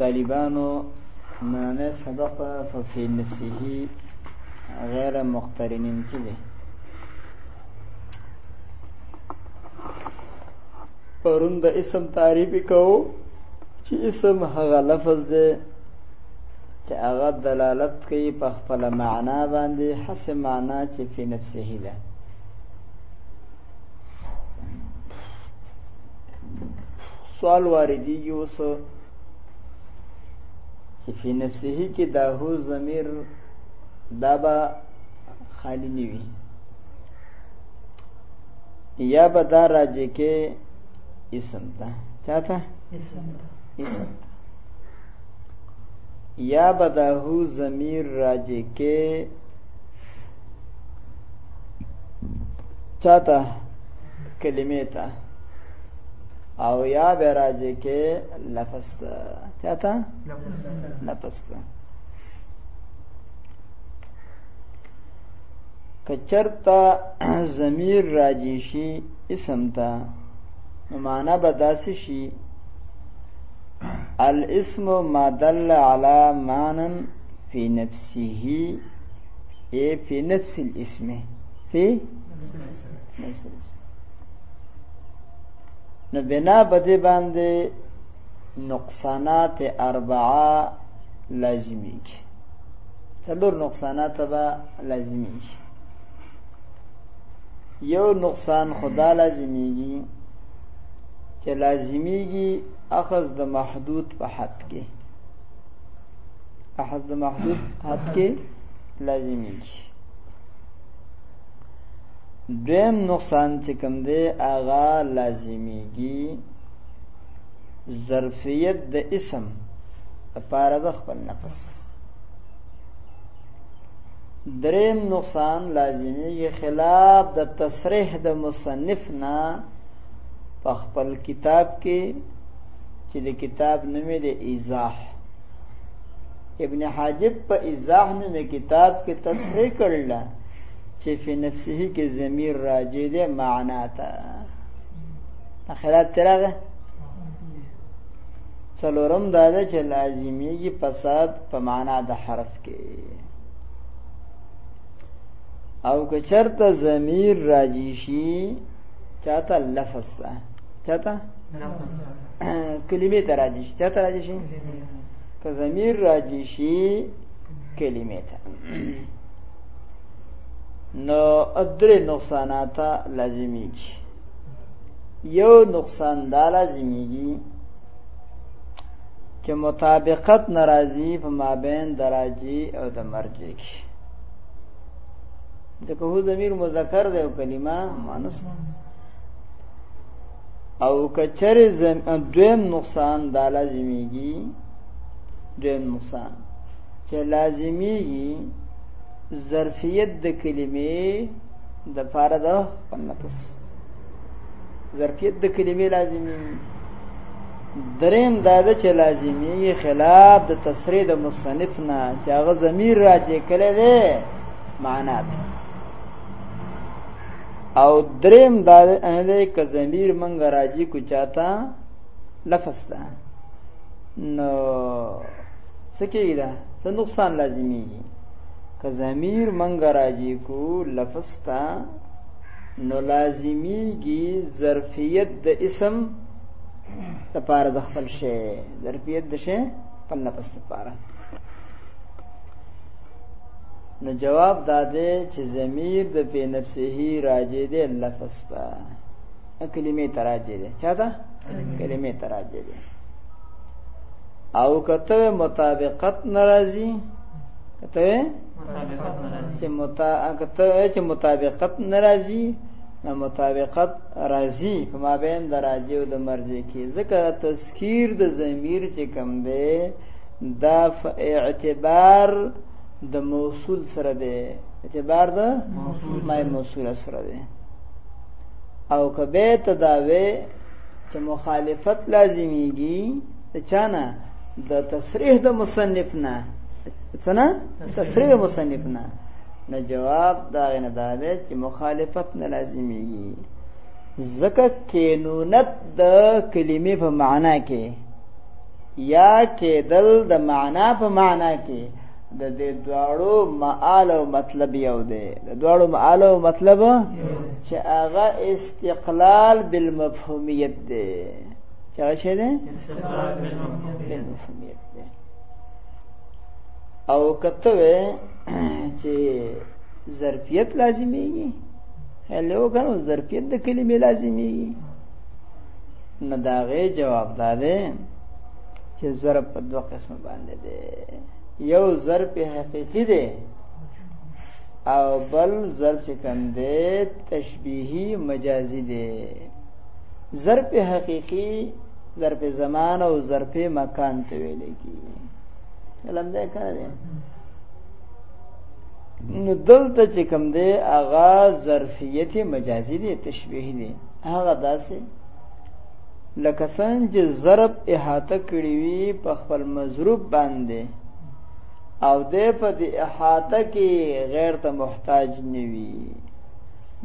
طالبانو معنی سبق ففي نفسه غیر مقترنین کې دی پرون د اسم تعریف کو چې اسم هغه لفظ دی چې هغه دلالت کوي په خپل معنا باندې حسب معنا چې په نفسه ده سوال واردېږي اوس چې فی نفسه کې دا هو ضمیر دا به خالی نه وي یا به دا راځي کې اسم ته چاته اسم ته اسم ته یا به دا هو ضمیر راځي کې چاته کلمې ته او یا به راځي کې لفظ ته چاته لفظ ته کچرتا ضمیر راځي شي اسم ته نو معنا به داسې شي الاسم ما دل على معنى فی نفسه اے فی نفس الاسم فی نفس الاسم نو بنا بده باندې نقصانات اربعه لازمی کی څلور نقصانات به لازمی کی یو نقصان خدا لازمیږي چې لازمیږي اخذ د محدود په حد کې احس د محدود حد کې لازمي شي دویم نقصان چې کوم دی هغه لازمیږي ظرفیت د اسم لپاره به خپل نفس دریم نقصان لازمیږي خلاف د تصریح د مصنف نه په خپل کتاب کې چې د کتاب نوم دی ایزاح ابن حاجب په ایزاح نوم کتاب کې تصحیح کړل چې په نفسه کې ضمیر راجع دی معنا ته خلاف ترغه څلورم دا ده چې لازمیږي فساد په معنا د حرف کې او که چرته ضمیر راجی شي چاته لفظ ده چاته کلمې ته راځي شي چاته راځي شي که ضمیر راځي شي کلمې ته نو درې نقصانات لازمیږي یو نقصان دا لازمیږي چې مطابقت ناراضي په مابین دراجي او د مرجع کې ځکه هو ضمیر مذکر دی او کلمه مؤنث ده او کچر زم دویم نقصان دا لازمیږي دویم نقصان چې لازمیږي ظرفیت د کلمې د پاره د نفس ظرفیت د کلمې لازمي دریم دا ده چې لازمي خلاف د تصریح د مصنف نه چې هغه ضمیر راځي کله ده معنات او دریم دا دی که ضمیر منګ راجی کو چاته لفظ ده نو سکیږي دا څه نقصان لازمیږي که ضمیر منګ راجی کو لفظ ته نو لازمیږي ظرفیت د اسم لپاره د خپل شی ظرفیت د شی په لپاره نو جواب دا دی چې ضمیر د فی نفسه راجع دی لفظ ته کلمې ته راجع دی چاته کلمې ته راجع دی او کته مطابقت ناراضي کته چې متا کته چې مطابقت ناراضي نو مطابقت راضي په مابین د راجع او د مرجع کې ځکه تذکیر د ضمیر چې کم دی دا اعتبار د موصول سره دی اعتبار د موصول ما موصول سره دی او کبه تداوی چې مخالفت لازمیږي چانه د تصریح د مصنف نه څنګه تصریح د مصنف نه نه جواب دا نه دا دی چې مخالفت نه لازمیږي زکه کینونت د کلمې په معنا کې یا کېدل د معنا په معنا کې د دې دواړو معال او مطلب یو دی د دواړو معال او مطلب چې هغه استقلال بالمفهومیت دی چې هغه څه دی استقلال بالمفهومیت دی او کته چې ظرفیت لازمي هلو کنه ظرفیت د کلمې لازمي نو دا غي جواب دا دی چې ضرب په دوه قسمه باندې دی یو ضرب حقيقي دی او بل ضرب چې کوم دی تشبيهي مجازي دی ضرب حقيقي ضرب زمان او ضرب مکان ته ویل کیږي علم ده کار دی نو دلته چې کوم دی اغا ظرفیت مجازي دی تشبیه دی هغه داسې لکه څنګه چې ضرب احاطه کړی وي په خپل مضروب باندې او د په دې احاطه کې غیر ته محتاج نوي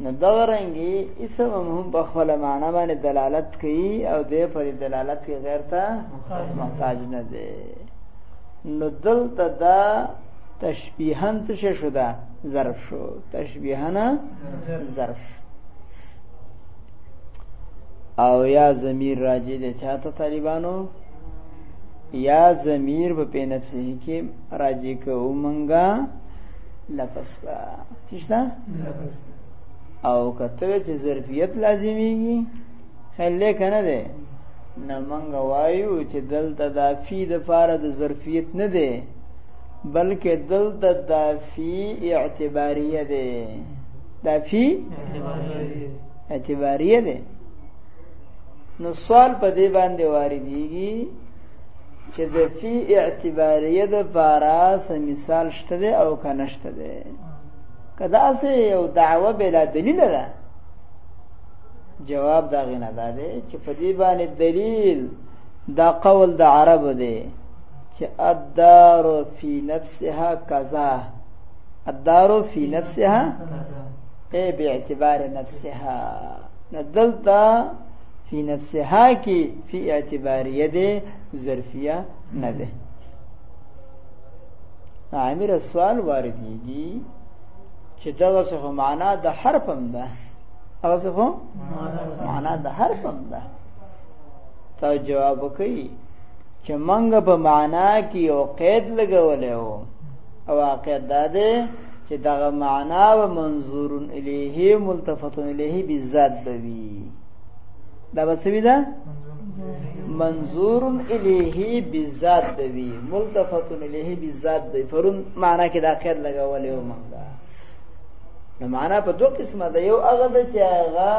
نو دا رنګي اسم هم په خپل معنی باندې دلالت کوي او د په دې دلالت کې غیر ته محتاج نه دی نو دلته دا تشبیهن څه شو دا ضرب شو تشبیهنه ظرف شو او یا ضمیر راجی دی چاته طالبانو یا ضمیر په پی نفسه کې راجی کوو منګه لفظ تا تشتا او کته چې ظرفیت لازمیږي خل کنه ده نه منګه وایو چې دلته دا فی د فار د ظرفیت نه ده بلکې دلته دا فی اعتباریه ده دا فی اعتباریه ده نو سوال په دې باندې واردېږي چې د فی اعتباریه د پارا سم مثال شته ده او کنه شته ده کدا سه یو دعوه بلا دلیل ده جواب دا غنه ده چې په دې باندې دلیل دا قول د عرب دی چې الدار فی نفسها کذا الدار فی نفسها ای به اعتبار نفسها ندلتا فی نفسها کی فی اعتباریه ده ظرفیه نه ده عامر سوال واردېږي چې دغه څه معنا د حرف هم ده هغه څه معنا د حرف هم ده تا جواب وکړي چې منګه په معنا کې یو قید لګولې وو او واقع دا ده چې دغه معنا و منظور الیه ملتفت الیه بالذات بوي دا به څه ده منظور الیه بالذات بوي ملتفت الیه بالذات بوي پرون معنا کې دا قید لګولې وو منګه نو معنا په دوه قسمه ده یو هغه چې هغه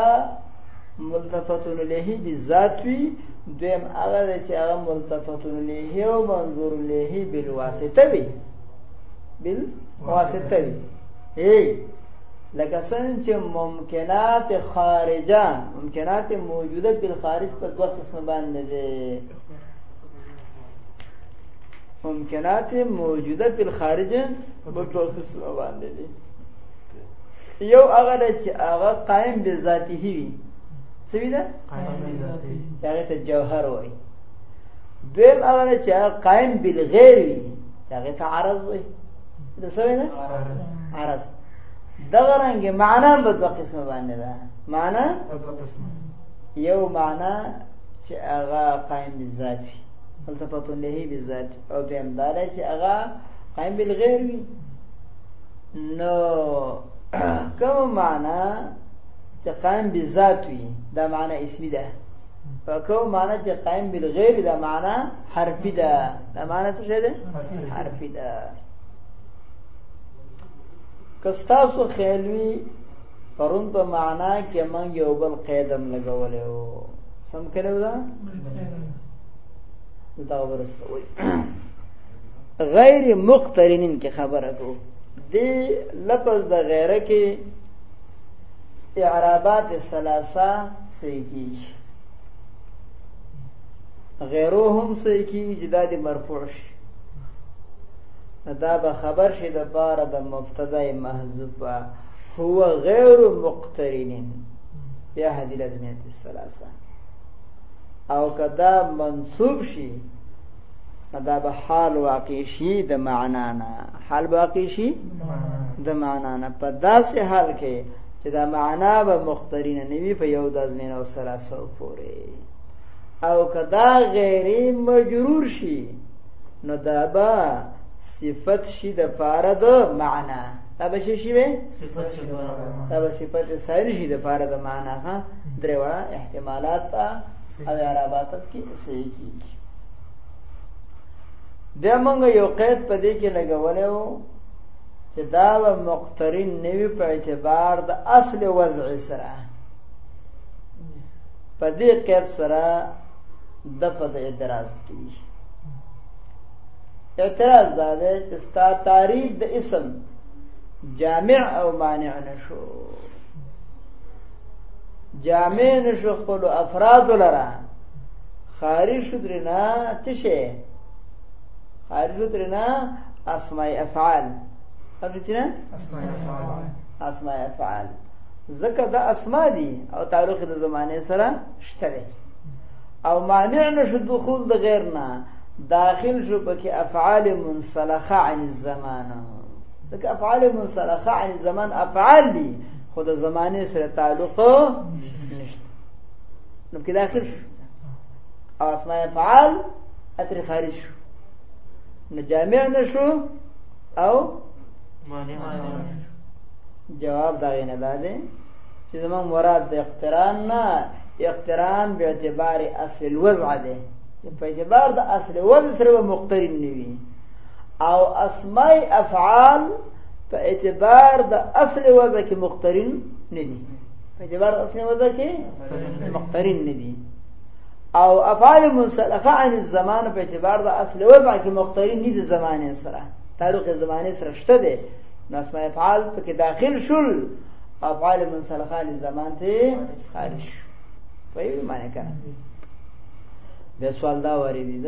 ملتفت الیه بذات وی دویم هغه چې هغه ملتفت الیه او منظور الیه بالواسطه وی بل واسطه وی ای لکه څنګه چې ممکنات خارجه ممکنات موجوده په خارج په دوه قسم باندې دي ممکنات موجوده په خارج په دوه قسم باندې دي یو هغه ده چې هغه قائم به ذاته وي څه وي ده قائم به ذاته هغه ته جوهر وایي دویم هغه ده چې هغه قائم بالغیر وي هغه ته عرض وایي د څه نه عرض عرض دغه رنګ معنا په دوه قسمه باندې ده معنا په دوه قسمه یو معنا چې هغه قائم بالذات وي فلسفه له بالذات او دویم دا چې هغه قائم بالغیر وي نو کوم معنا چې قائم بذات وي دا معنا اسمی ده په کوم معنا چې قائم بالغیب دا معنا حرفی ده دا معنا څه ده حرفی ده کستاسو خیلوی پرون په معنا کې من یو بل قیدم لګولې و سم کړو دا دا ورسته وای غیر مقترنین کې خبره کو دی لفظ د غیره کې اعرابات ثلاثه صحیح کیږي غیرو هم صحیح کیږي چې دا د مرفوع شي دا به خبر شي د بار د مبتدا محذوفه هو غیر مقترنین یا هدی لازمیت الثلاثه او کدا منصوب شي دا به حال واقع شي د معنا نه حال واقع شي د معنا نه په داسې حال کې چې دا معنا به مخترین نه وي په یو د ازمین او سلاسو پورې او کدا غیری مجرور شي نو دا به صفت شي د پاره د معنا دا به شي وي صفت شي دا به صفت سایر شي د پاره د معنا ها درې وړه احتمالات او عرباتت کې صحیح کیږي بیا موږ یو قید په دې کې لګولې وو چې دا به مقترن نوی په اعتبار د اصل وضع سره په دې قید سره د په اعتراض کیږي اعتراض دا دی چې ستا تعریف د اسم جامع او مانع نشو جامع نشو خپل افراد لره خارج شو درنا تشه خارج شو درنا اسماء افعال خارج شو درنا اسماء افعال اسماء افعال ځکه دا اسماء دي او تعلق د زمانه سره شته او مانع نشو دخول د غیر نه داخل شو پکې افعال منسلخه عن الزمانه ځکه افعال منسلخه عن الزمان افعال دي خو د زمانه سره تعلق نشته نو کې داخل شو او اسماء افعال اتر خارج شو نو جامع نشو او معنی جواب دا غینه دا دی چې زموږ مراد د اقتران نه اقتران به اعتبار اصل الوضع دی په اعتبار د اصل وضع سره مقترن نه وي او اسماء افعال په اعتبار د اصل وضع کې مقترن نه دي په اعتبار د اصل وضع کې مقترن نه دي او افعال منسلخه عن الزمان په اعتبار د اصل وضع کې مقترن نه دي زمانه سره تعلق زمانه سره شته دي نو اسماء افعال په کې داخل شول افعال منسلخه عن الزمان ته خارج شو په یوه معنی کنه به سوال دا وری دي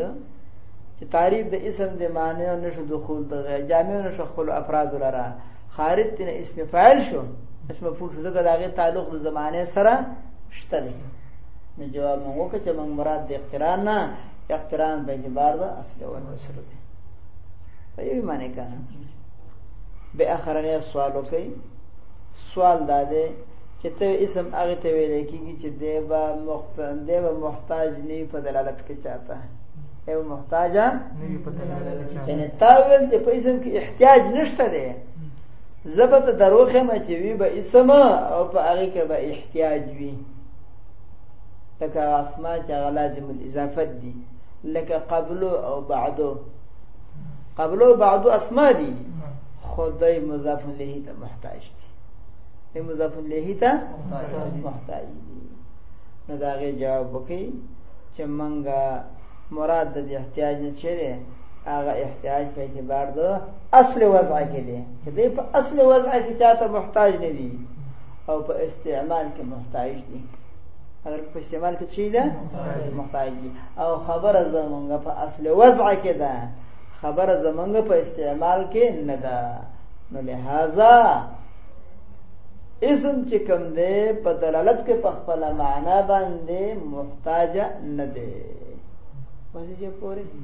چې تعریف د اسم د معنی او نشو دخول د غیر جامع نشو خپل افراد لره خارج تن اسم فاعل شو اسم مفعول شو دغه دغه تعلق د زمانه سره شته دی نو جواب موږ وکړه چې موږ مراد د اقتران نه اقتران په اعتبار د اصل او نسر دی په یوه معنی کنه به اخرنه سوال وکړي سوال دا دی چې ته اسم هغه ته ویل کېږي چې دیبا محتاج نه په دلالت کې چاته یو محتاج نه وي پته لګیږي یعنی تا ویل چې په اسم کې احتیاج نشته دی زبت دروخه ما چې وی به اسم او په هغه کې به احتیاج وي لکه اسماء چې لازم الاضافه دي لکه قبل او بعد قبل او بعد اسماء دي خدای مضاف الیه ته محتاج دي د مضاف الیه ته محتاج دي نو دا غي جواب وکي چه منګه مراد د دې احتیاج نه چه دی هغه احتیاج په اعتبار د اصل وضع کې دی چې دی په اصل وضع کې چاته محتاج نه دی او په استعمال کې محتاج دی اگر په استعمال کې چی ده محتاج دي او خبره زمونږ په اصل وضع کې ده خبره زمونږ په استعمال کې نه ده نو لہذا اسم چې کوم دی په دلالت کې په خپل معنا باندې محتاج نه دی پوهې چې پوره دي